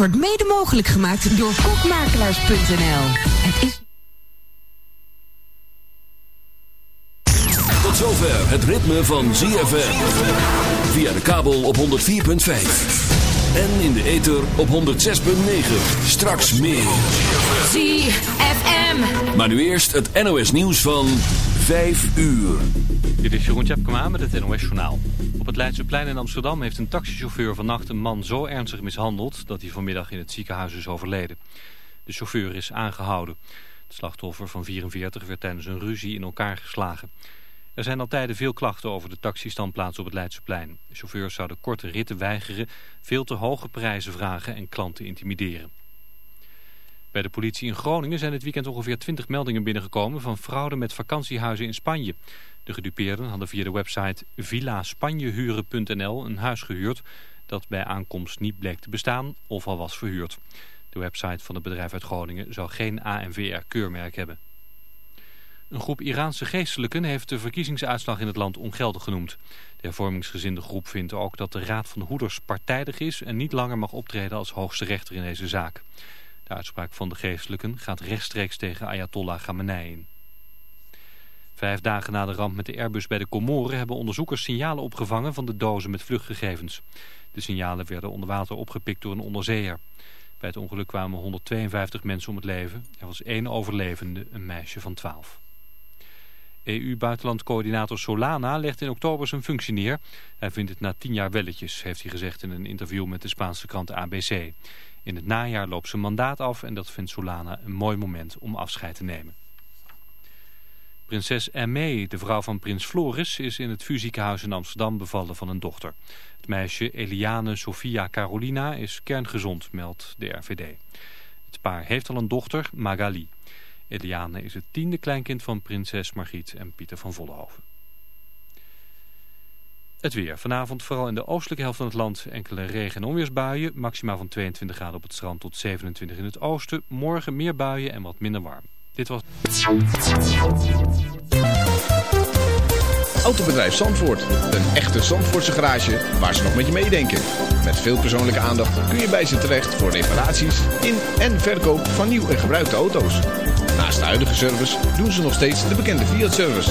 wordt mede mogelijk gemaakt door kokmakelaars.nl. Het is... Tot zover het ritme van ZFM. Via de kabel op 104.5. En in de ether op 106.9. Straks meer. ZFM. Maar nu eerst het NOS nieuws van 5 uur. Dit is Jeroen Tjepkema met het NOS Journaal. Op het Leidseplein in Amsterdam heeft een taxichauffeur vannacht een man zo ernstig mishandeld... dat hij vanmiddag in het ziekenhuis is overleden. De chauffeur is aangehouden. Het slachtoffer van 44 werd tijdens een ruzie in elkaar geslagen. Er zijn al tijden veel klachten over de taxistandplaats op het Leidseplein. Chauffeurs zouden korte ritten weigeren, veel te hoge prijzen vragen en klanten intimideren. Bij de politie in Groningen zijn dit weekend ongeveer 20 meldingen binnengekomen van fraude met vakantiehuizen in Spanje. De gedupeerden hadden via de website villaspanjehuren.nl een huis gehuurd dat bij aankomst niet bleek te bestaan of al was verhuurd. De website van het bedrijf uit Groningen zou geen ANVR-keurmerk hebben. Een groep Iraanse geestelijken heeft de verkiezingsuitslag in het land ongeldig genoemd. De hervormingsgezinde groep vindt ook dat de Raad van Hoeders partijdig is en niet langer mag optreden als hoogste rechter in deze zaak. De uitspraak van de geestelijken gaat rechtstreeks tegen Ayatollah Khamenei in. Vijf dagen na de ramp met de Airbus bij de Comoren hebben onderzoekers signalen opgevangen van de dozen met vluchtgegevens. De signalen werden onder water opgepikt door een onderzeeër. Bij het ongeluk kwamen 152 mensen om het leven. Er was één overlevende, een meisje van 12. EU-buitenlandcoördinator Solana legt in oktober zijn functie neer. Hij vindt het na tien jaar welletjes, heeft hij gezegd in een interview met de Spaanse krant ABC. In het najaar loopt zijn mandaat af en dat vindt Solana een mooi moment om afscheid te nemen. Prinses Aimee, de vrouw van prins Floris, is in het Fusiekenhuis in Amsterdam bevallen van een dochter. Het meisje Eliane Sofia Carolina is kerngezond, meldt de RVD. Het paar heeft al een dochter, Magali. Eliane is het tiende kleinkind van prinses Margriet en Pieter van Vollenhoven. Het weer. Vanavond vooral in de oostelijke helft van het land enkele regen- en onweersbuien. Maximaal van 22 graden op het strand tot 27 in het oosten. Morgen meer buien en wat minder warm. Dit was... Autobedrijf Zandvoort. Een echte Zandvoortse garage waar ze nog met je meedenken. Met veel persoonlijke aandacht kun je bij ze terecht voor reparaties in en verkoop van nieuw en gebruikte auto's. Naast de huidige service doen ze nog steeds de bekende Fiat-service.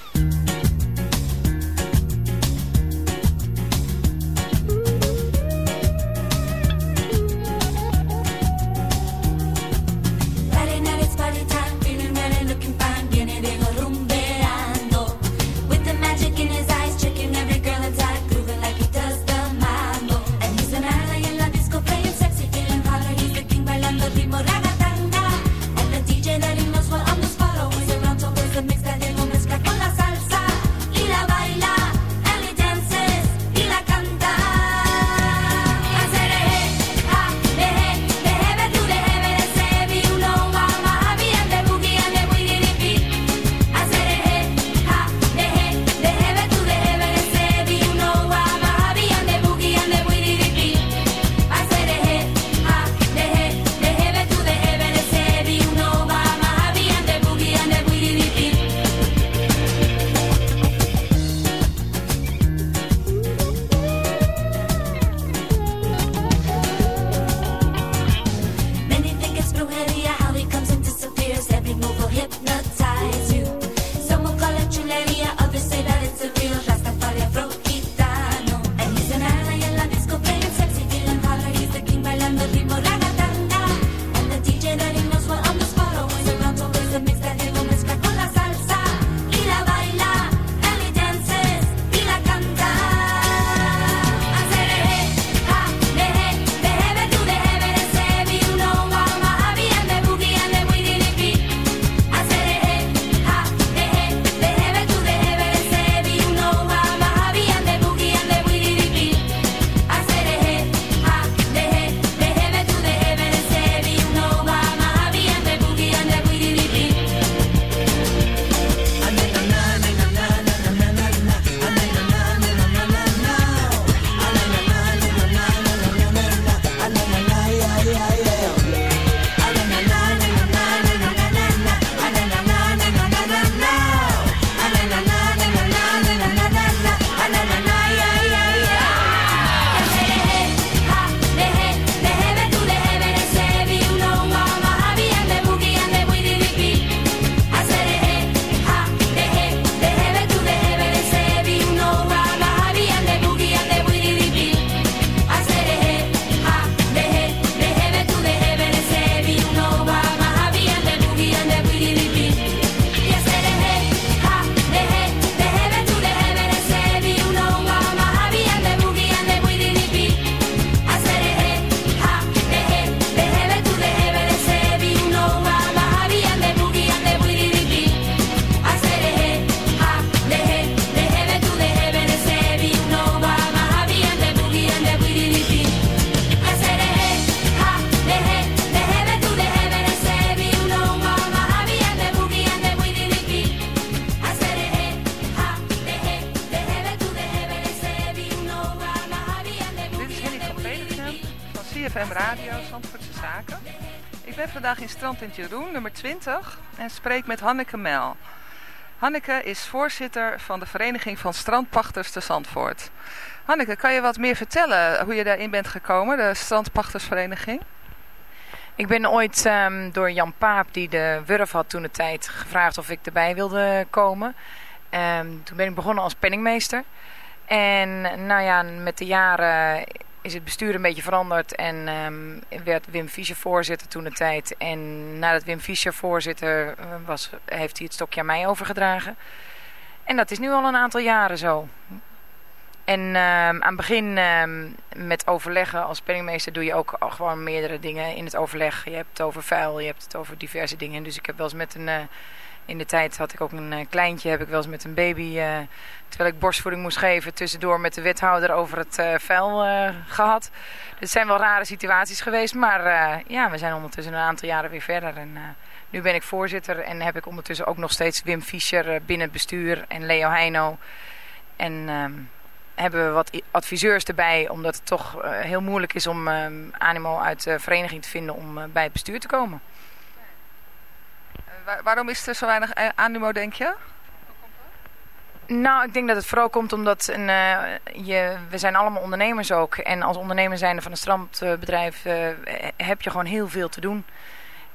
Strand in Jeroen, nummer 20, en spreek met Hanneke Mel. Hanneke is voorzitter van de Vereniging van Strandpachters te Zandvoort. Hanneke, kan je wat meer vertellen hoe je daarin bent gekomen, de Strandpachtersvereniging? Ik ben ooit ehm, door Jan Paap, die de Wurf had toen de tijd, gevraagd of ik erbij wilde komen. Ehm, toen ben ik begonnen als penningmeester. En nou ja, met de jaren is het bestuur een beetje veranderd en ehm, werd Wim Fischer voorzitter toen de tijd. En nadat Wim Fischer voorzitter eh, was, heeft hij het stokje aan mij overgedragen. En dat is nu al een aantal jaren zo. En ehm, aan het begin ehm, met overleggen als penningmeester doe je ook gewoon meerdere dingen in het overleg. Je hebt het over vuil, je hebt het over diverse dingen. Dus ik heb wel eens met een... eh, in de tijd had ik ook een eh, kleintje, heb ik wel eens met een baby, eh, terwijl ik borstvoeding moest geven, tussendoor met de wethouder over het vuil eh, gehad. Het zijn wel rare situaties geweest, maar ja, we zijn ondertussen een aantal jaren weer verder. En nu ben ik voorzitter en heb ik ondertussen ook nog steeds Wim Fischer binnen het bestuur en Leo Heino. En ehm, hebben we wat adviseurs erbij, omdat het toch eh, heel moeilijk is om ehm, animo uit de vereniging te vinden om eh, bij het bestuur te komen. Eh, waar- waarom is er zo weinig animo, denk je? Nou, ik denk dat het vooral komt omdat een, je, we zijn allemaal ondernemers ook. En als ondernemer zijnde van een strandbedrijf heb je gewoon heel veel te doen.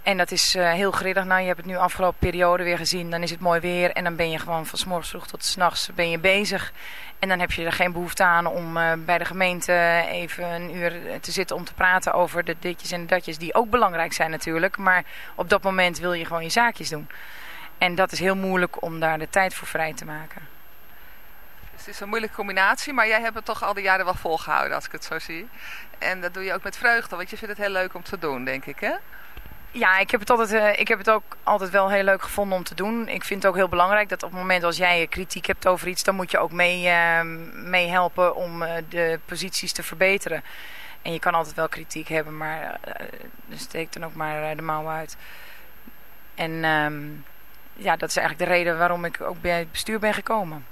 En dat is heel grillig. Nou, je hebt het nu afgelopen periode weer gezien. Dan is het mooi weer en dan ben je gewoon van 's morgens vroeg tot 's nachts ben je bezig. En dan heb je er geen behoefte aan om eh, bij de gemeente even een uur te zitten om te praten over de ditjes en de datjes. Die ook belangrijk zijn natuurlijk. Maar op dat moment wil je gewoon je zaakjes doen. En dat is heel moeilijk om daar de tijd voor vrij te maken. Dus het is een moeilijke combinatie, maar jij hebt het toch al die jaren wel volgehouden, als ik het zo zie. En dat doe je ook met vreugde, want je vindt het heel leuk om te doen, denk ik, hè? Ja, ik heb, het altijd, eh, ik heb het ook altijd wel heel leuk gevonden om te doen. Ik vind het ook heel belangrijk dat op het moment als jij kritiek hebt over iets, dan moet je ook mee, eh, helpen om eh, de posities te verbeteren. En je kan altijd wel kritiek hebben, maar eh steek dan ook maar de mouw uit. En ehm, ja, dat is eigenlijk de reden waarom ik ook bij het bestuur ben gekomen.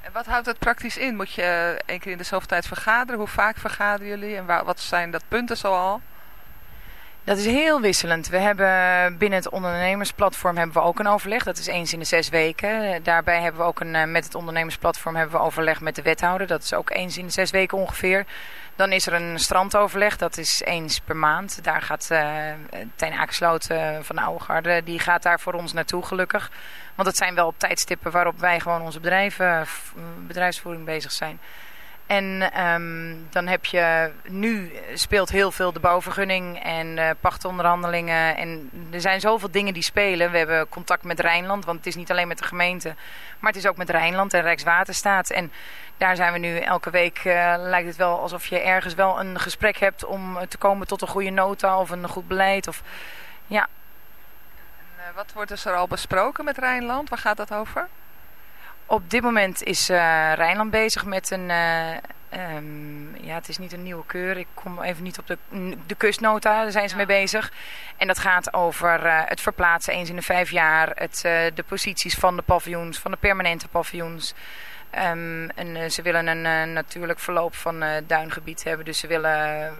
En wat houdt het praktisch in? Moet je één keer in de zoveel tijd vergaderen? Hoe vaak vergaderen jullie? En wa- wat zijn dat punten zoal? Dat is heel wisselend. We hebben binnen het ondernemersplatform hebben we ook een overleg. Dat is eens in de zes weken. Daarbij hebben we ook een, eh, met het ondernemersplatform hebben we overleg met de wethouder. Dat is ook eens in de zes weken ongeveer. Dan is er een strandoverleg. Dat is eens per maand. Daar gaat eh Tijn Akersloot eh, van de Oude Garde, die gaat daar voor ons naartoe gelukkig. Want het zijn wel op tijdstippen waarop wij gewoon onze bedrijven, bedrijfsvoering bezig zijn. En ehm, dan heb je, nu speelt heel veel de bouwvergunning en eh pachtonderhandelingen. En er zijn zoveel dingen die spelen. We hebben contact met Rijnland, want het is niet alleen met de gemeente. Maar het is ook met Rijnland en Rijkswaterstaat. En daar zijn we nu elke week, eh, lijkt het wel alsof je ergens wel een gesprek hebt om te komen tot een goede nota of een goed beleid. Of, ja, En, eh, wat wordt er al besproken met Rijnland? Waar gaat dat over? Op dit moment is eh, Rijnland bezig met een... eh, ehm, ja, het is niet een nieuwe keur. Ik kom even niet op de, de kustnota. Daar zijn ze mee bezig. En dat gaat over eh, het verplaatsen eens in de vijf jaar. Het, de posities van de paviljoens, van de permanente paviljoens. Ehm, en eh, ze willen een eh, natuurlijk verloop van eh duingebied hebben. Dus ze willen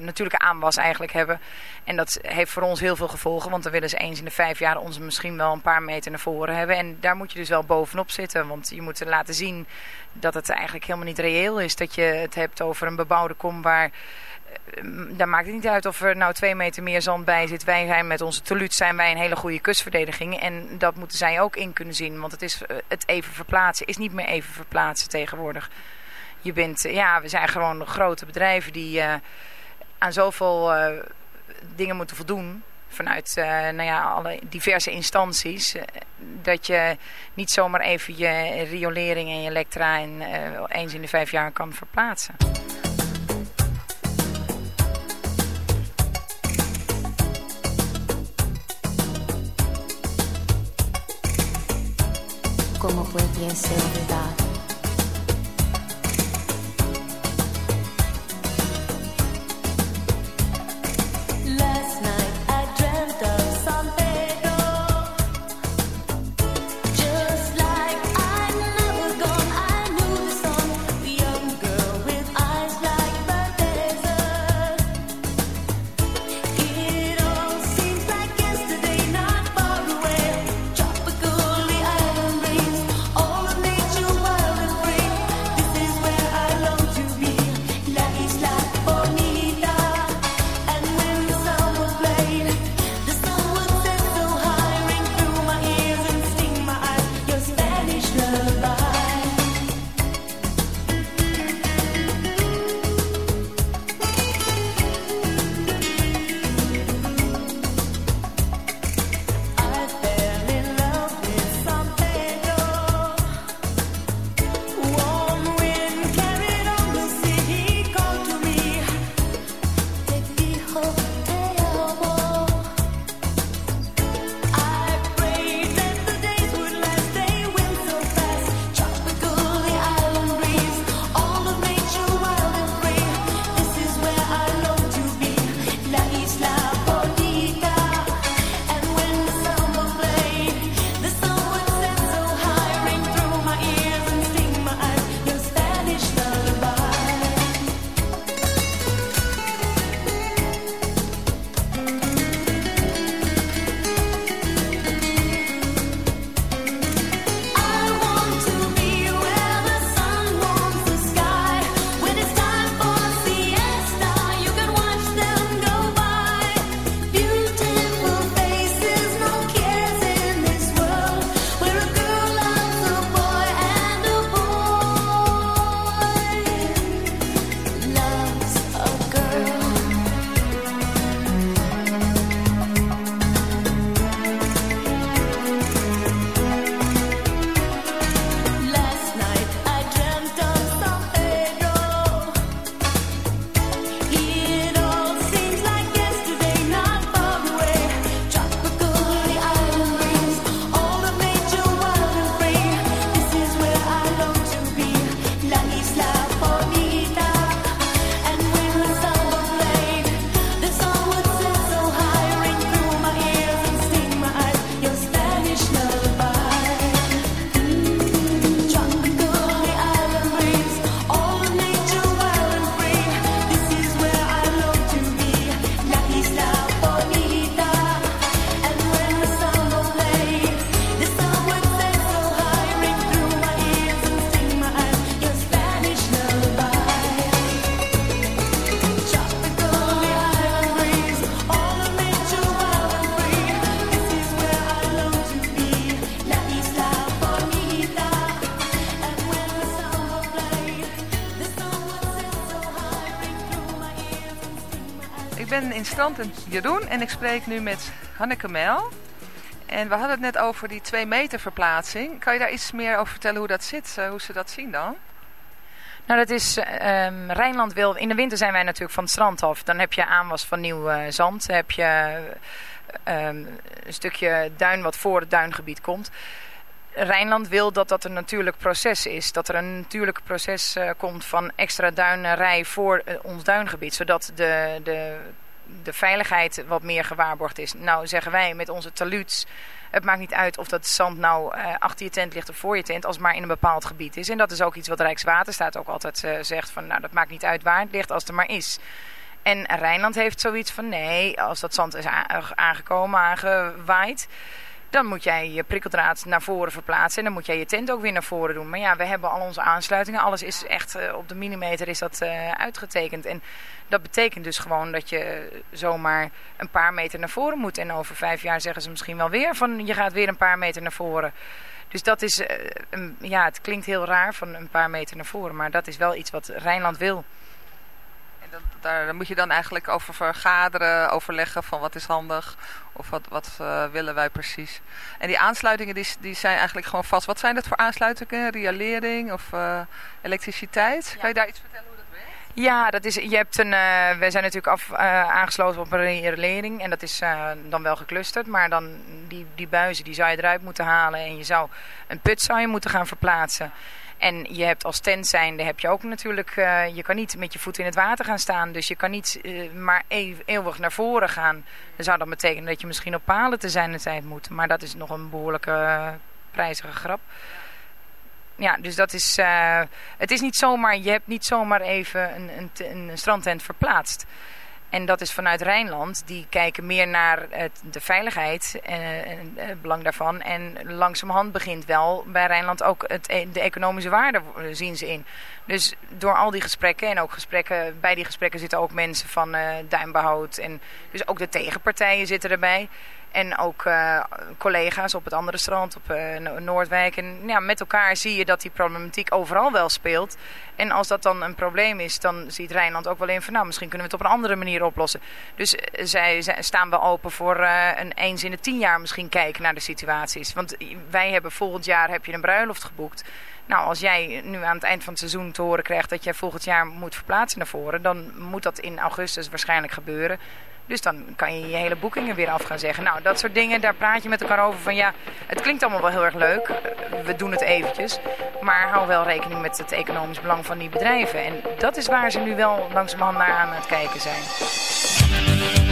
natuurlijke aanwas eigenlijk hebben. En dat heeft voor ons heel veel gevolgen. Want dan willen ze eens in de vijf jaar ons misschien wel een paar meter naar voren hebben. En daar moet je dus wel bovenop zitten. Want je moet laten zien dat het eigenlijk helemaal niet reëel is. Dat je het hebt over een bebouwde kom waar... eh, Daar maakt het niet uit of er nou twee meter meer zand bij zit. Wij zijn met onze teluut zijn wij een hele goede kustverdediging. En dat moeten zij ook in kunnen zien. Want het, is, eh, het even verplaatsen is niet meer even verplaatsen tegenwoordig. Je bent, eh, ja, we zijn gewoon grote bedrijven die aan zoveel dingen moeten voldoen. Vanuit nou ja, alle diverse instanties. dat je niet zomaar even je riolering en je elektra in, eens in de vijf jaar kan verplaatsen. ¿Cómo pudiese olvidar? In Strand en Jeroen en ik spreek nu met Hanneke Mel. En we hadden het net over die 2 meter verplaatsing. Kan je daar iets meer over vertellen hoe dat zit, eh, hoe ze dat zien dan? Nou, dat is ehm Rijnland wil. In de winter zijn wij natuurlijk van het strand af. Dan heb je aanwas van nieuw eh, zand. Heb je ehm, een stukje duin wat voor het duingebied komt. Rijnland wil dat dat een natuurlijk proces is. Dat er een natuurlijk proces eh, komt van extra duinerij voor ons duingebied. Zodat de, de, de veiligheid wat meer gewaarborgd is. Nou zeggen wij met onze taluuts... Het maakt niet uit of dat zand nou eh, achter je tent ligt of voor je tent, als het maar in een bepaald gebied is. En dat is ook iets wat Rijkswaterstaat ook altijd eh, zegt van, nou dat maakt niet uit waar het ligt als het er maar is. En Rijnland heeft zoiets van, nee, als dat zand is aangekomen, aangewaaid, dan moet jij je prikkeldraad naar voren verplaatsen en dan moet jij je tent ook weer naar voren doen. Maar ja, we hebben al onze aansluitingen, alles is echt eh, op de millimeter is dat eh, uitgetekend. En dat betekent dus gewoon dat je zomaar een paar meter naar voren moet. En over vijf jaar zeggen ze misschien wel weer van je gaat weer een paar meter naar voren. Dus dat is, eh, ja, het klinkt heel raar van een paar meter naar voren, maar dat is wel iets wat Rijnland wil. Dat, daar, daar moet je dan eigenlijk over vergaderen, overleggen van wat is handig of wat, wat eh, willen wij precies. En die aansluitingen die, die zijn eigenlijk gewoon vast. Wat zijn dat voor aansluitingen? Rialering of eh, elektriciteit? Kan je daar iets vertellen hoe dat werkt? Ja, dat is, je hebt een, eh, wij zijn natuurlijk af, aangesloten op een riolering en dat is dan wel geclusterd. Maar dan die, die buizen die zou je eruit moeten halen en je zou een put zou je moeten gaan verplaatsen. En je hebt als tent zijnde heb je ook natuurlijk, eh, je kan niet met je voet in het water gaan staan. Dus je kan niet eh, maar eeuw- eeuwig naar voren gaan. Dat zou dan betekenen dat je misschien op palen te zijn tijd moet. Maar dat is nog een behoorlijke eh, prijzige grap. Ja, dus dat is, het is niet zomaar, je hebt niet zomaar even een, een, een strandtent verplaatst. En dat is vanuit Rijnland. Die kijken meer naar het, de veiligheid eh, en het belang daarvan. En langzamerhand begint wel bij Rijnland ook het, e- de economische waarde eh, zien ze in. Dus door al die gesprekken en ook gesprekken, bij die gesprekken zitten ook mensen van eh. En dus ook de tegenpartijen zitten erbij. En ook eh, collega's op het andere strand, op eh, No- Noordwijk. En ja, met elkaar zie je dat die problematiek overal wel speelt. En als dat dan een probleem is, dan ziet Rijnland ook wel in van... nou, misschien kunnen we het op een andere manier oplossen. Dus eh, zij, staan wel open voor een eens in de tien jaar misschien kijken naar de situaties. Want wij hebben volgend jaar heb je een bruiloft geboekt. Nou, als jij nu aan het eind van het seizoen te horen krijgt dat jij volgend jaar moet verplaatsen naar voren... dan moet dat in augustus waarschijnlijk gebeuren. Dus dan kan je je hele boekingen weer af gaan zeggen. Nou, dat soort dingen, daar praat je met elkaar over van ja, het klinkt allemaal wel heel erg leuk. Eh, We doen het eventjes. Maar hou wel rekening met het economisch belang van die bedrijven. En dat is waar ze nu wel langzamerhand naar aan het kijken zijn.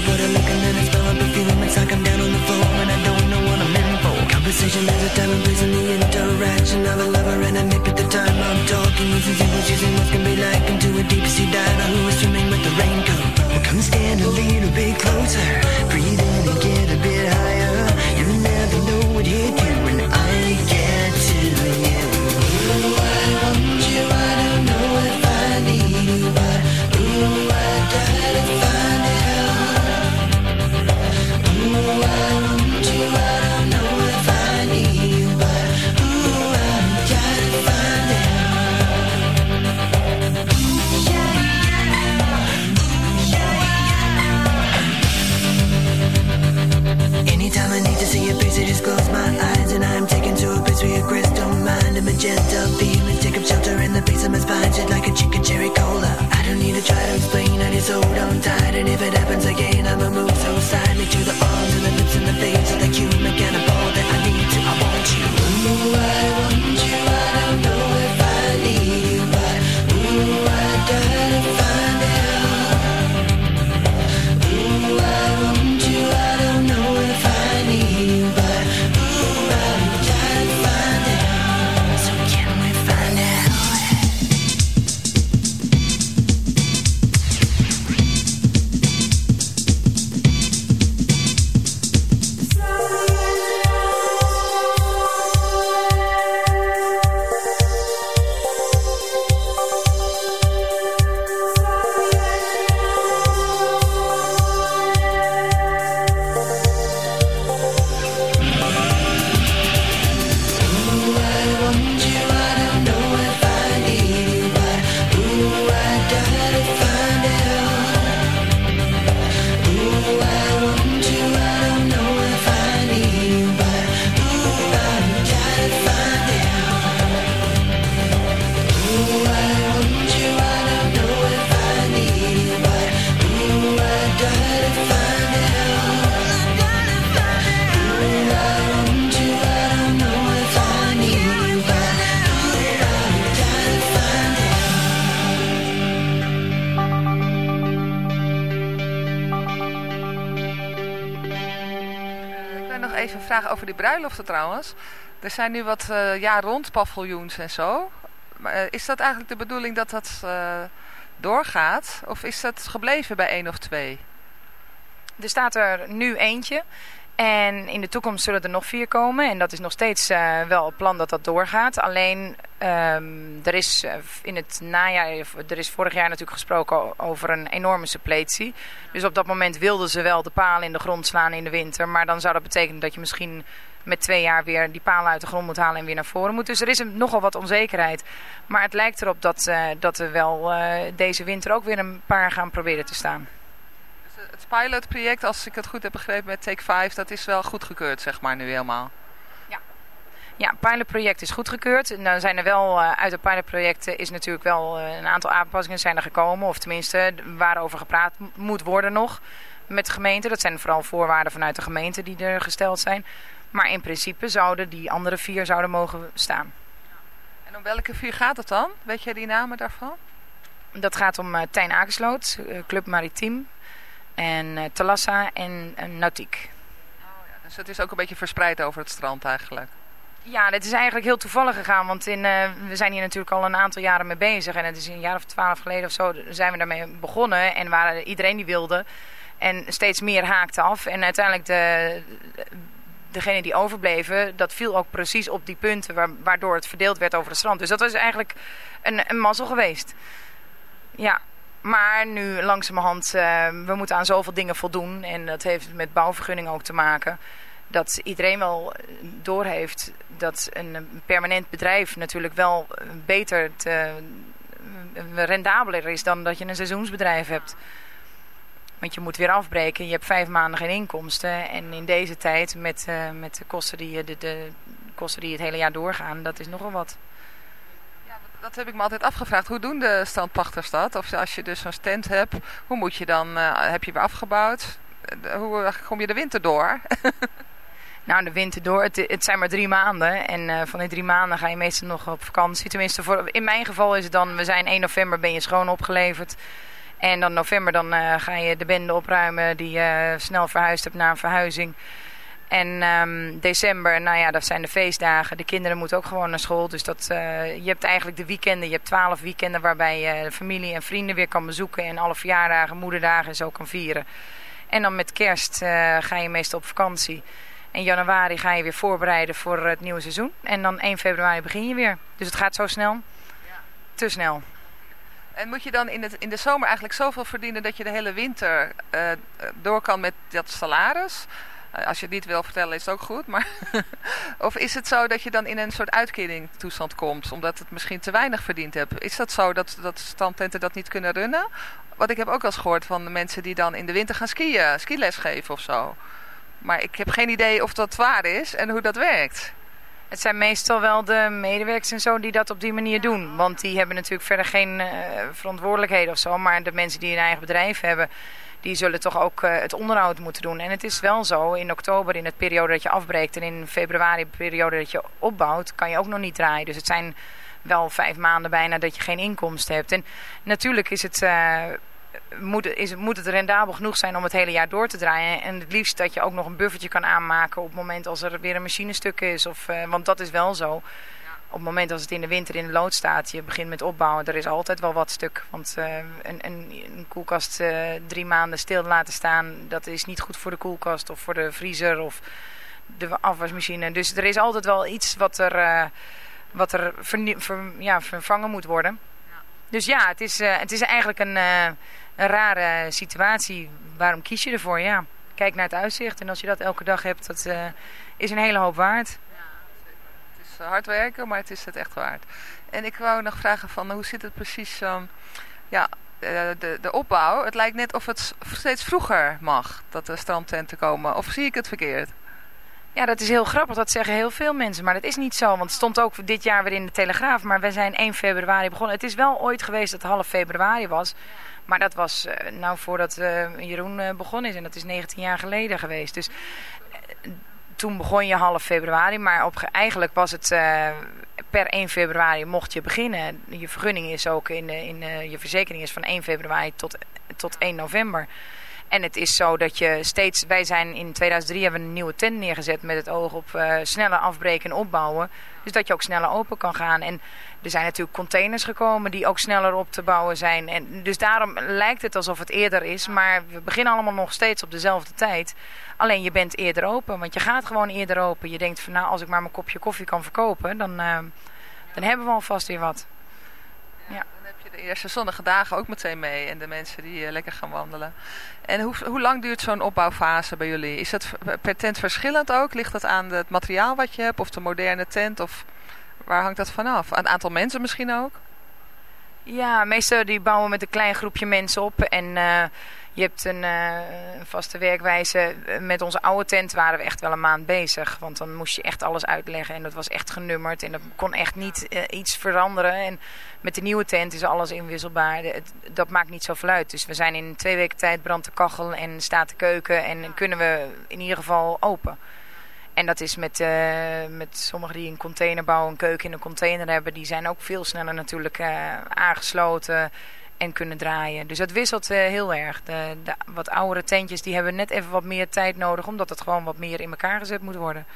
for. But I look and then I smell a perfume. It's like I'm down on the floor and I don't know what I'm in for. Conversation, there's a time and place in the interaction of a lover and a nip at the time I'm talking. Using simple choosing what can be like into a deep sea diver who is swimming with the raincoat. Well, come stand a little bit closer. Breathe in and get a bit higher. You never know what hit you when I get to you. Shit like a chicken cherry cola. I don't need to try to explain, I just hold on tight And if it happens again I'ma move so silently To the arms and the lips and the face Of the human cannibal over die bruiloften trouwens. Er zijn nu wat eh jaar rond paviljoens en zo. Maar, eh, is dat eigenlijk de bedoeling dat dat eh, doorgaat? Of is dat gebleven bij één of twee? Er staat er nu eentje. En in de toekomst zullen er nog vier komen. En dat is nog steeds eh, wel het plan dat dat doorgaat. Alleen ehm, er is eh, in het najaar, er is vorig jaar natuurlijk gesproken over een enorme suppletie. Dus op dat moment wilden ze wel de palen in de grond slaan in de winter. Maar dan zou dat betekenen dat je misschien met twee jaar weer die palen uit de grond moet halen en weer naar voren moet. Dus er is nogal wat onzekerheid. Maar het lijkt erop dat, eh, dat er wel deze winter ook weer een paar gaan proberen te staan. Het pilotproject, als ik het goed heb begrepen met Take 5, dat is wel goedgekeurd zeg maar nu helemaal. Ja, het pilotproject is goedgekeurd. En dan zijn er wel, eh, uit het pilotproject is natuurlijk wel eh, een aantal aanpassingen zijn er gekomen. Of tenminste, waarover gepraat moet worden nog met de gemeente. Dat zijn vooral voorwaarden vanuit de gemeente die er gesteld zijn. Maar in principe zouden die andere vier zouden mogen staan. En om welke vier gaat het dan? Weet jij die namen daarvan? Dat gaat om eh, Tijn Akersloot, Club Maritiem en eh Talassa en Nautiek. Dus het is ook een beetje verspreid over het strand eigenlijk. Ja, dit is eigenlijk heel toevallig gegaan, want in, eh, we zijn hier natuurlijk al een aantal jaren mee bezig. En het is een jaar of twaalf geleden of zo zijn we daarmee begonnen. En waren iedereen die wilde. En steeds meer haakte af. En uiteindelijk de, degene die overbleven, dat viel ook precies op die punten waar- waardoor het verdeeld werd over het strand. Dus dat was eigenlijk een, een mazzel geweest. Ja, maar nu langzamerhand, eh we moeten aan zoveel dingen voldoen. En dat heeft met bouwvergunning ook te maken. Dat iedereen wel doorheeft dat een permanent bedrijf natuurlijk wel beter te, rendabeler is dan dat je een seizoensbedrijf hebt. Want je moet weer afbreken. Je hebt vijf maanden geen inkomsten. En in deze tijd met, eh, met de, kosten die, je- de, de kosten die het hele jaar doorgaan, dat is nogal wat. Dat heb ik me altijd afgevraagd. Hoe doen de strandpachters dat? Of als je dus zo'n stand hebt, hoe moet je dan, eh, heb je weer afgebouwd? Eh, Hoe kom je de winter door? Nou, de winter door. Het, zijn maar drie maanden. En eh, van die drie maanden ga je meestal nog op vakantie. Tenminste, voor, in mijn geval is het dan... We zijn 1 november ben je schoon opgeleverd. En dan november dan eh, ga je de bende opruimen die je snel verhuisd hebt naar een verhuizing. En ehm, december, nou ja, dat zijn de feestdagen. De kinderen moeten ook gewoon naar school. Dus dat, eh, je hebt eigenlijk de weekenden. Je hebt twaalf weekenden waarbij je familie en vrienden weer kan bezoeken. En alle verjaardagen, moederdagen en zo kan vieren. En dan met kerst eh, ga je meestal op vakantie. En januari ga je weer voorbereiden voor het nieuwe seizoen. En dan 1 februari begin je weer. Dus het gaat zo snel. Te snel. En moet je dan in, het, in de zomer eigenlijk zoveel verdienen dat je de hele winter eh, door kan met dat salaris? Eh, als je het niet wil vertellen is het ook goed. Maar of is het zo dat je dan in een soort uitkeringtoestand komt omdat het misschien te weinig verdiend hebt? Is dat zo dat, dat standtenten dat niet kunnen runnen? Want ik heb ook wel gehoord van de mensen die dan in de winter gaan skiën, skiles geven of zo. Maar ik heb geen idee of dat waar is en hoe dat werkt. Het zijn meestal wel de medewerkers en zo die dat op die manier doen. Want die hebben natuurlijk verder geen uh, verantwoordelijkheden of zo. Maar de mensen die een eigen bedrijf hebben, die zullen toch ook uh, het onderhoud moeten doen. En het is wel zo, in oktober in het periode dat je afbreekt en in februari de periode dat je opbouwt, kan je ook nog niet draaien. Dus het zijn wel vijf maanden bijna dat je geen inkomsten hebt. En natuurlijk is het... Uh, moet, is, moet het rendabel genoeg zijn om het hele jaar door te draaien. En het liefst dat je ook nog een buffertje kan aanmaken op het moment als er weer een machinestuk is. Of, uh, want dat is wel zo. Op het moment als het in de winter in de lood staat, je begint met opbouwen, er is altijd wel wat stuk. Want uh, een, een, een, koelkast uh, drie maanden stil laten staan, dat is niet goed voor de koelkast of voor de vriezer of de afwasmachine. Dus er is altijd wel iets wat er, wat er ver, ver, ja, vervangen moet worden. Dus ja, het is, het is eigenlijk een een rare situatie. Waarom kies je ervoor? Ja, kijk naar het uitzicht. En als je dat elke dag hebt, dat is een hele hoop waard. Hard werken, maar het is het echt waard. En ik wou nog vragen van, hoe zit het precies... Um, ja, de, de, de, opbouw. Het lijkt net of het steeds vroeger mag, dat de strandtenten komen. Of zie ik het verkeerd? Ja, dat is heel grappig. Dat zeggen heel veel mensen. Maar dat is niet zo. Want het stond ook dit jaar weer in de Telegraaf. Maar we zijn 1 februari begonnen. Het is wel ooit geweest dat half februari was. Maar dat was uh, nou voordat uh, Jeroen begonnen is. En dat is 19 jaar geleden geweest. Dus toen begon je half februari. Maar op, eigenlijk was het per 1 februari mocht je beginnen. Je vergunning is ook in, in je verzekering is van 1 februari tot, tot 1 november. En het is zo dat je steeds... Wij zijn in 2003 hebben we een nieuwe tent neergezet met het oog op uh, sneller afbreken en opbouwen. Dus dat je ook sneller open kan gaan. En er zijn natuurlijk containers gekomen die ook sneller op te bouwen zijn. En dus daarom lijkt het alsof het eerder is. Maar we beginnen allemaal nog steeds op dezelfde tijd. Alleen je bent eerder open. Want je gaat gewoon eerder open. Je denkt van nou als ik maar mijn kopje koffie kan verkopen. Dan, uh, dan hebben we alvast weer wat. Ja. De eerste zonnige dagen ook meteen mee. En de mensen die uh, lekker gaan wandelen. En hoe, hoe lang duurt zo'n opbouwfase bij jullie? Is dat per tent verschillend ook? Ligt dat aan het materiaal wat je hebt? Of de moderne tent? Of waar hangt dat vanaf? Aan het aantal mensen misschien ook? Ja, meestal die bouwen met een klein groepje mensen op. En uh, je hebt een, uh, een, vaste werkwijze. Met onze oude tent waren we echt wel een maand bezig. Want dan moest je echt alles uitleggen. En dat was echt genummerd. En dat kon echt niet uh, iets veranderen. En met de nieuwe tent is alles inwisselbaar. Dat maakt niet zoveel uit. Dus we zijn in twee weken tijd brand de kachel en staat de keuken. En kunnen we in ieder geval open. En dat is met, uh, met sommigen die een containerbouw, een keuken in een container hebben. Die zijn ook veel sneller natuurlijk aangesloten en kunnen draaien. Dus dat wisselt uh, heel erg. De, de, wat oudere tentjes die hebben net even wat meer tijd nodig. Omdat het gewoon wat meer in elkaar gezet moet worden.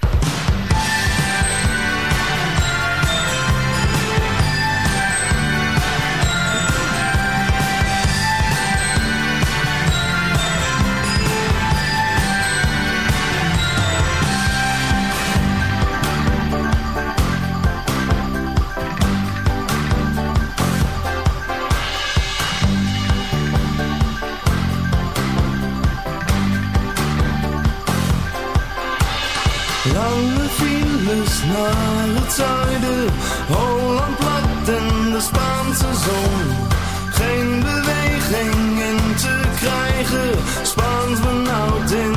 Naar het zuiden, Holland plat en de Spaanse zon. Geen beweging in te krijgen, Spaans benauwd in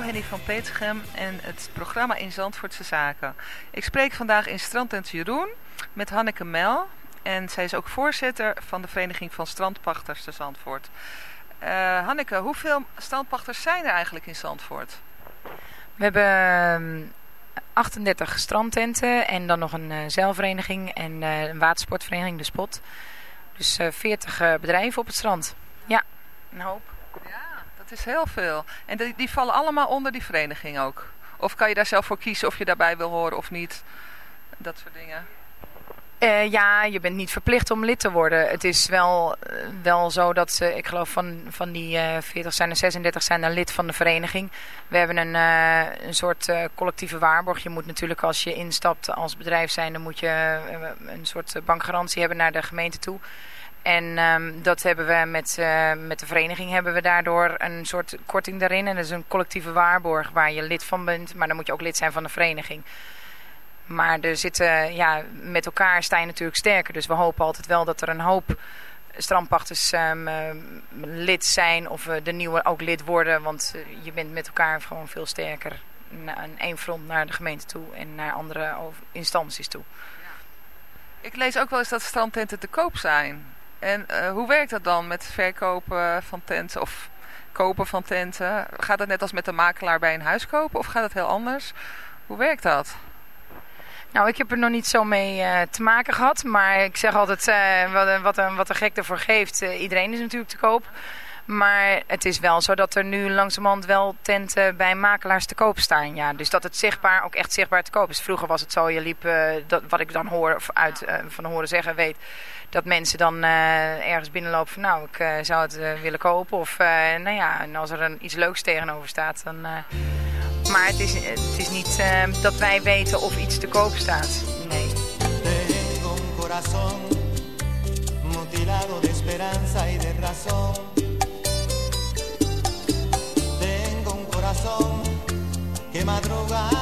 Henny van Petergem en het programma in Zandvoortse Zaken. Ik spreek vandaag in Strandtent Jeroen met Hanneke Mel. En zij is ook voorzitter van de Vereniging van Strandpachters te Zandvoort. Eh, Hanneke, hoeveel strandpachters zijn er eigenlijk in Zandvoort? We hebben ehm, 38 strandtenten en dan nog een eh, zeilvereniging en eh, een watersportvereniging, de Spot. Dus eh, 40 eh, bedrijven op het strand. Ja, een hoop. Is heel veel. En die, die vallen allemaal onder die vereniging ook? Of kan je daar zelf voor kiezen of je daarbij wil horen of niet? Dat soort dingen. Eh, ja, je bent niet verplicht om lid te worden. Het is wel, eh, wel zo dat ze, ik geloof van, van die eh 40 zijn er 36 zijn er lid van de vereniging. We hebben een, een soort collectieve waarborg. Je moet natuurlijk als je instapt als bedrijf zijn, dan moet je een soort bankgarantie hebben naar de gemeente toe. En ehm, dat hebben we met, eh, met de vereniging hebben we daardoor een soort korting daarin. En dat is een collectieve waarborg waar je lid van bent, maar dan moet je ook lid zijn van de vereniging. Maar er zitten, ja, met elkaar sta je natuurlijk sterker. Dus we hopen altijd wel dat er een hoop strandpachters ehm, ehm, lid zijn of eh, de nieuwe ook lid worden. Want eh, je bent met elkaar gewoon veel sterker aan één front naar de gemeente toe en naar andere instanties toe. Ik lees ook wel eens dat strandtenten te koop zijn. En eh, hoe werkt dat dan met verkopen van tenten of kopen van tenten? Gaat dat net als met de makelaar bij een huis kopen of gaat het heel anders? Hoe werkt dat? Nou, ik heb er nog niet zo mee eh, te maken gehad. Maar ik zeg altijd, eh, wat, wat, een, wat een gek ervoor geeft. iedereen is natuurlijk te koop. Maar het is wel zo dat er nu langzamerhand wel tenten bij makelaars te koop staan. Ja. Dus dat het zichtbaar, ook echt zichtbaar te koop is. Vroeger was het zo, je liep, dat, wat ik dan hoor, of uit, van horen zeggen weet... dat mensen dan eh, ergens binnenlopen van nou, ik eh, zou het eh, willen kopen. Of nou ja, en als er een, iets leuks tegenover staat, dan... maar het is, het is niet dat wij weten of iets te koop staat. Nee. Tengo un corazón mutilado de esperanza y de razón. Tengo un corazón que madruga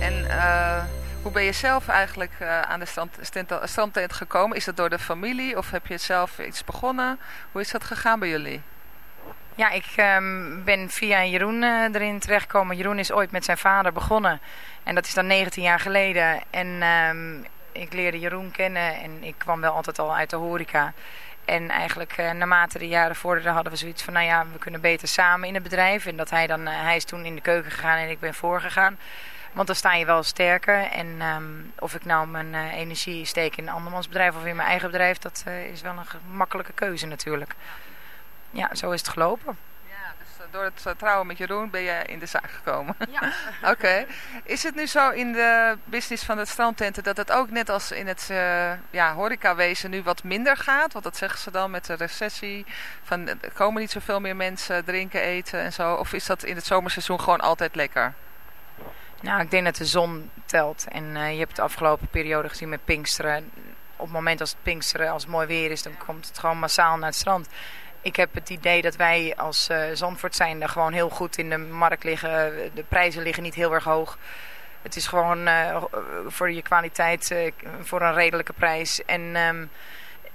En eh, Hoe ben je zelf eigenlijk eh, aan de strandtent gekomen? Is dat door de familie of heb je zelf iets begonnen? Hoe is dat gegaan bij jullie? Ja, ik ehm, ben via Jeroen uh, erin terechtgekomen. Jeroen is ooit met zijn vader begonnen. En dat is dan 19 jaar geleden. En ehm, ik leerde Jeroen kennen en ik kwam wel altijd al uit de horeca. En eigenlijk eh, naarmate de jaren vorderden hadden we zoiets van... nou ja, we kunnen beter samen in het bedrijf. En dat hij dan... eh, hij is toen in de keuken gegaan en ik ben voorgegaan. Want dan sta je wel sterker. En ehm, of ik nou mijn eh, energie steek in een andermans bedrijf of in mijn eigen bedrijf... dat is wel een gemakkelijke keuze natuurlijk. Ja, zo is het gelopen. Door het eh, trouwen met Jeroen ben je in de zaak gekomen? Ja. Oké. Is het nu zo in de business van het strandtenten dat het ook net als in het eh ja, horecawezen nu wat minder gaat? Want dat zeggen ze dan met de recessie. Van, eh, er komen niet zoveel meer mensen drinken, eten en zo. Of is dat in het zomerseizoen gewoon altijd lekker? Nou, ik denk dat de zon telt. En je hebt de afgelopen periode gezien met Pinksteren. Op het moment als het Pinksteren, als het mooi weer is, dan komt het gewoon massaal naar het strand. Ik heb het idee dat wij als eh Zandvoort zijn gewoon heel goed in de markt liggen. De prijzen liggen niet heel erg hoog. Het is gewoon eh, voor je kwaliteit eh, voor een redelijke prijs. En ehm,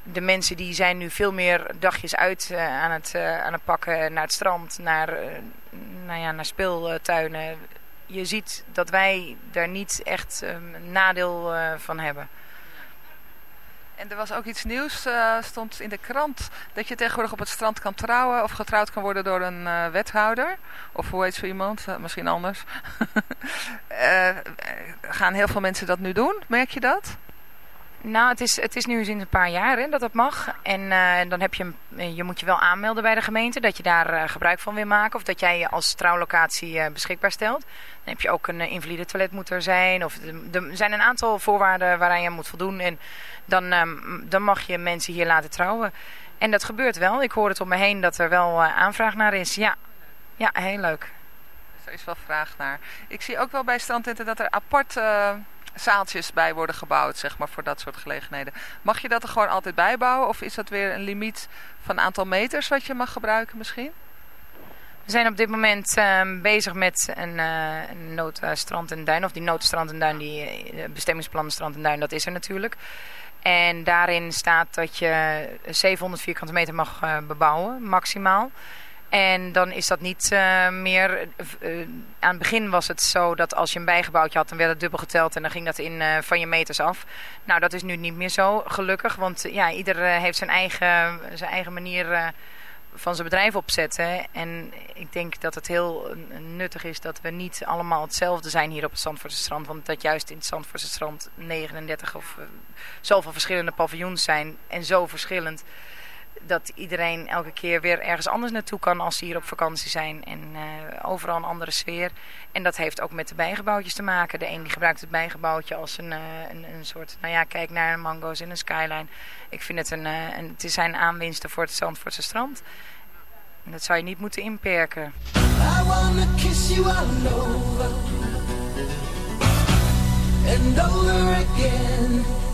de mensen die zijn nu veel meer dagjes uit aan, het, aan het pakken naar het strand, naar, nou ja, naar speeltuinen. Je ziet dat wij daar niet echt ehm, een nadeel eh, van hebben. En er was ook iets nieuws, eh, stond in de krant, dat je tegenwoordig op het strand kan trouwen of getrouwd kan worden door een eh, wethouder. Of hoe heet zo iemand, Eh, misschien anders. Gaan heel veel mensen dat nu doen, merk je dat? Nou, het is, het is nu sinds een paar jaar hè, dat dat mag. En eh, dan heb je, eh, je moet je wel aanmelden bij de gemeente dat je daar eh, gebruik van wil maken. Of dat jij je als trouwlocatie beschikbaar stelt. Dan heb je ook een invalide toilet moet er zijn. Of er zijn een aantal voorwaarden waaraan je moet voldoen. En dan, ehm, dan mag je mensen hier laten trouwen. En dat gebeurt wel. Ik hoor het om me heen dat er wel aanvraag naar is. Ja, ja heel leuk. Er is wel vraag naar. Ik zie ook wel bij strandtenten dat er apart zaaltjes bij worden gebouwd, zeg maar, voor dat soort gelegenheden. Mag je dat er gewoon altijd bij bouwen? Of is dat weer een limiet van aantal meters wat je mag gebruiken misschien? We zijn op dit moment ehm, bezig met een, eh noodstrand en duin. Of die noodstrand en duin, die eh, bestemmingsplan strand en duin, dat is er natuurlijk. En daarin staat dat je 700 vierkante meter mag eh, bebouwen, maximaal. En dan is dat niet eh, meer... eh, aan het begin was het zo dat als je een bijgebouwtje had... dan werd het dubbel geteld en dan ging dat in eh, van je meters af. Nou, dat is nu niet meer zo, gelukkig. Want ja, ieder heeft zijn eigen, zijn eigen manier... van zijn bedrijf opzetten. En ik denk dat het heel nuttig is dat we niet allemaal hetzelfde zijn hier op het Zandvoortse strand. Want dat juist in het Zandvoortse strand 39 of zoveel verschillende paviljoens zijn. En zo verschillend dat iedereen elke keer weer ergens anders naartoe kan als ze hier op vakantie zijn. En eh, overal een andere sfeer. En dat heeft ook met de bijgebouwtjes te maken. De een die gebruikt het bijgebouwtje als een, eh, een, een soort, nou ja, kijk naar mango's en een skyline. Ik vind het een, eh, een het zijn aanwinsten voor het Zandvoortse strand. En dat zou je niet moeten inperken. I wanna kiss you all over and over again.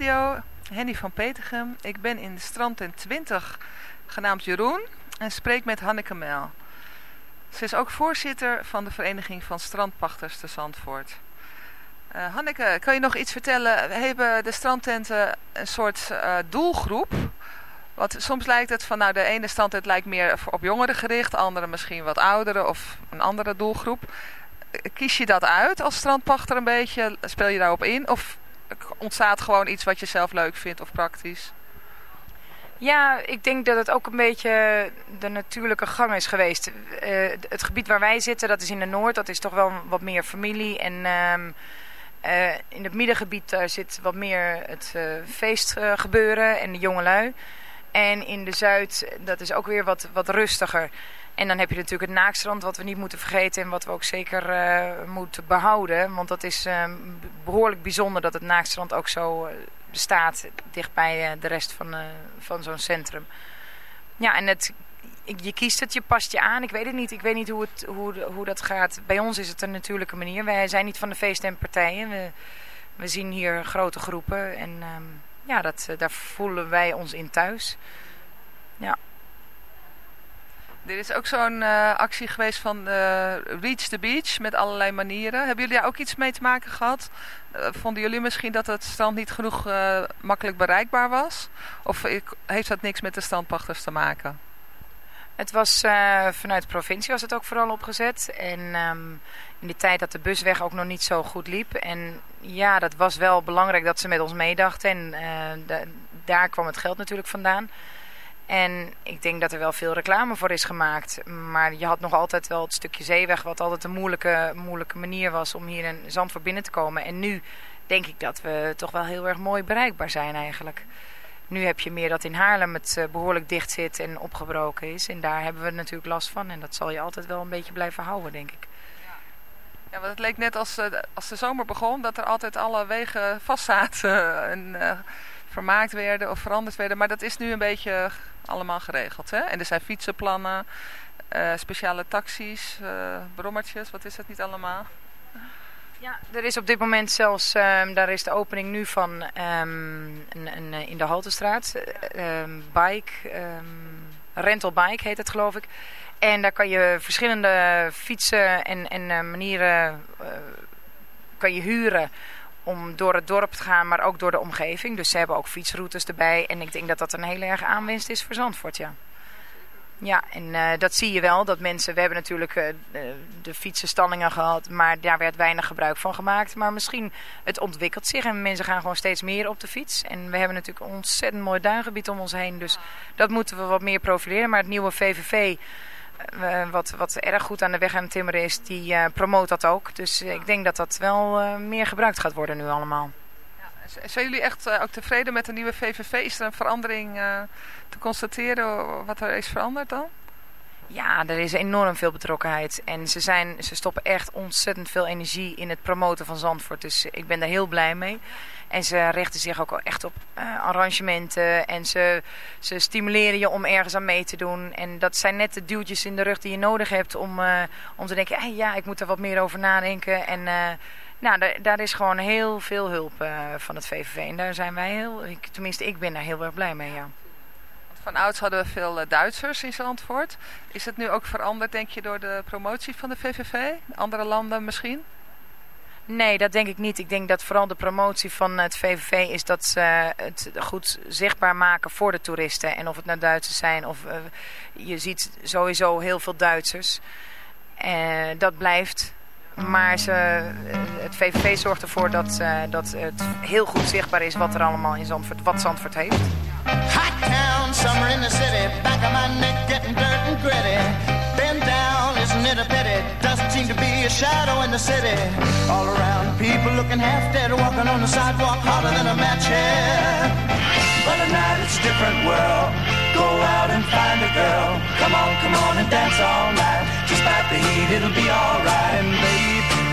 Henny van Petergem. Ik ben in de strandtent 20, genaamd Jeroen, en spreek met Hanneke Mel. Ze is ook voorzitter van de Vereniging van Strandpachters te Zandvoort. Uh, Hanneke, kan je nog iets vertellen? Hebben de strandtenten een soort uh, doelgroep? Want soms lijkt het van, nou de ene strandtent lijkt meer op jongeren gericht, de andere misschien wat ouderen of een andere doelgroep. Kies je dat uit als strandpachter een beetje? Speel je daarop in? Of ontstaat gewoon iets wat je zelf leuk vindt of praktisch? Ja, ik denk dat het ook een beetje de natuurlijke gang is geweest. Uh, het gebied waar wij zitten, dat is in de Noord, dat is toch wel wat meer familie. En uh, uh, in het middengebied zit wat meer het uh, feestgebeuren en de jongelui. En in de Zuid, dat is ook weer wat, wat rustiger. En dan heb je natuurlijk het naakstrand, wat we niet moeten vergeten en wat we ook zeker uh, moeten behouden. Want dat is uh, behoorlijk bijzonder dat het naakstrand ook zo uh, bestaat dichtbij de rest van, van zo'n centrum. Ja, en het, je kiest het, je past je aan. Ik weet het niet, ik weet niet hoe, het, hoe, hoe dat gaat. Bij ons is het een natuurlijke manier. Wij zijn niet van de feesten en partijen. We, we zien hier grote groepen en um, ja, dat, daar voelen wij ons in thuis. Ja. Er is ook zo'n uh, actie geweest van uh, Reach the Beach met allerlei manieren. Hebben jullie daar ook iets mee te maken gehad? Uh, vonden jullie misschien dat het strand niet genoeg makkelijk bereikbaar was? Of heeft dat niks met de strandpachters te maken? Het was vanuit de provincie was het ook vooral opgezet. En um, in die tijd dat de busweg ook nog niet zo goed liep. En ja, dat was wel belangrijk dat ze met ons meedachten. En daar kwam het geld natuurlijk vandaan. En ik denk dat er wel veel reclame voor is gemaakt. Maar je had nog altijd wel het stukje zeeweg, wat altijd een moeilijke, moeilijke manier was om hier in Zandvoort binnen te komen. En nu denk ik dat we toch wel heel erg mooi bereikbaar zijn eigenlijk. Nu heb je meer dat in Haarlem het behoorlijk dicht zit en opgebroken is. En daar hebben we natuurlijk last van. En dat zal je altijd wel een beetje blijven houden, denk ik. Ja, want het leek net als, als de zomer begon dat er altijd alle wegen vast zaten en uh, vermaakt werden of veranderd werden. Maar dat is nu een beetje allemaal geregeld. Hè? En er zijn fietsenplannen, uh, speciale taxis, uh, brommertjes, wat is het niet allemaal? Ja, er is op dit moment zelfs, um, daar is de opening nu van um, een, een, in de Haltestraat. Um, bike, rental bike heet het geloof ik. En daar kan je verschillende fietsen en, en manieren kan je huren om door het dorp te gaan, maar ook door de omgeving. Dus ze hebben ook fietsroutes erbij. En ik denk dat dat een hele erg aanwinst is voor Zandvoort, ja. Ja, en uh, dat zie je wel, dat mensen... We hebben natuurlijk uh, de, fietsenstallingen gehad, maar daar werd weinig gebruik van gemaakt. Maar misschien, het ontwikkelt zich en mensen gaan gewoon steeds meer op de fiets. En we hebben natuurlijk ontzettend mooi duingebied om ons heen. Dus dat moeten we wat meer profileren. Maar het nieuwe VVV... Uh, wat, wat erg goed aan de weg aan het timmeren is, die uh, promoot dat ook. Dus uh, ik denk dat dat wel meer gebruikt gaat worden nu allemaal. Ja, zijn jullie echt ook tevreden met de nieuwe VVV? Is er een verandering te constateren wat er is veranderd dan? Ja, er is enorm veel betrokkenheid. En ze, zijn, ze stoppen echt ontzettend veel energie in het promoten van Zandvoort. Dus ik ben daar heel blij mee. En ze richten zich ook echt op uh, arrangementen. En ze, ze stimuleren je om ergens aan mee te doen. En dat zijn net de duwtjes in de rug die je nodig hebt om, uh, om te denken... Hey, ja, ik moet er wat meer over nadenken. En uh, nou, daar, daar, is gewoon heel veel hulp van het VVV. En daar zijn wij heel... Ik, tenminste, ik ben daar heel erg blij mee, ja. Van ouds hadden we veel Duitsers in Zandvoort. Is het nu ook veranderd, denk je, door de promotie van de VVV? Andere landen misschien? Nee, dat denk ik niet. Ik denk dat vooral de promotie van het VVV is dat ze het goed zichtbaar maken voor de toeristen. En of het nou Duitsers zijn of uh, je ziet sowieso heel veel Duitsers. Uh, dat blijft. Maar ze, uh, het VVV zorgt ervoor dat, dat het heel goed zichtbaar is wat er allemaal in Zandvoort, wat Zandvoort heeft. Hot town, summer in the city, back of my neck getting dirt and gritty. Bend down, isn't it a pity? Doesn't seem to be a shadow in the city. All around, people looking half dead, walking on the sidewalk hotter than a match head. But at night it's a different world. Go out and find a girl. Come on, come on and dance all night. Despite the heat, it'll be alright. And babe,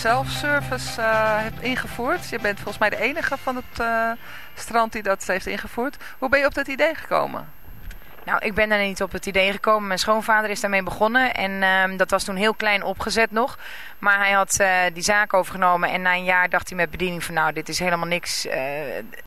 Self-service eh, hebt ingevoerd. Je bent volgens mij de enige van het eh, strand die dat heeft ingevoerd. Hoe ben je op dat idee gekomen? Nou, ik ben daar niet op het idee gekomen. Mijn schoonvader is daarmee begonnen. En ehm, dat was toen heel klein opgezet nog. Maar hij had eh, die zaak overgenomen. En na een jaar dacht hij met bediening van... nou, dit is helemaal niks.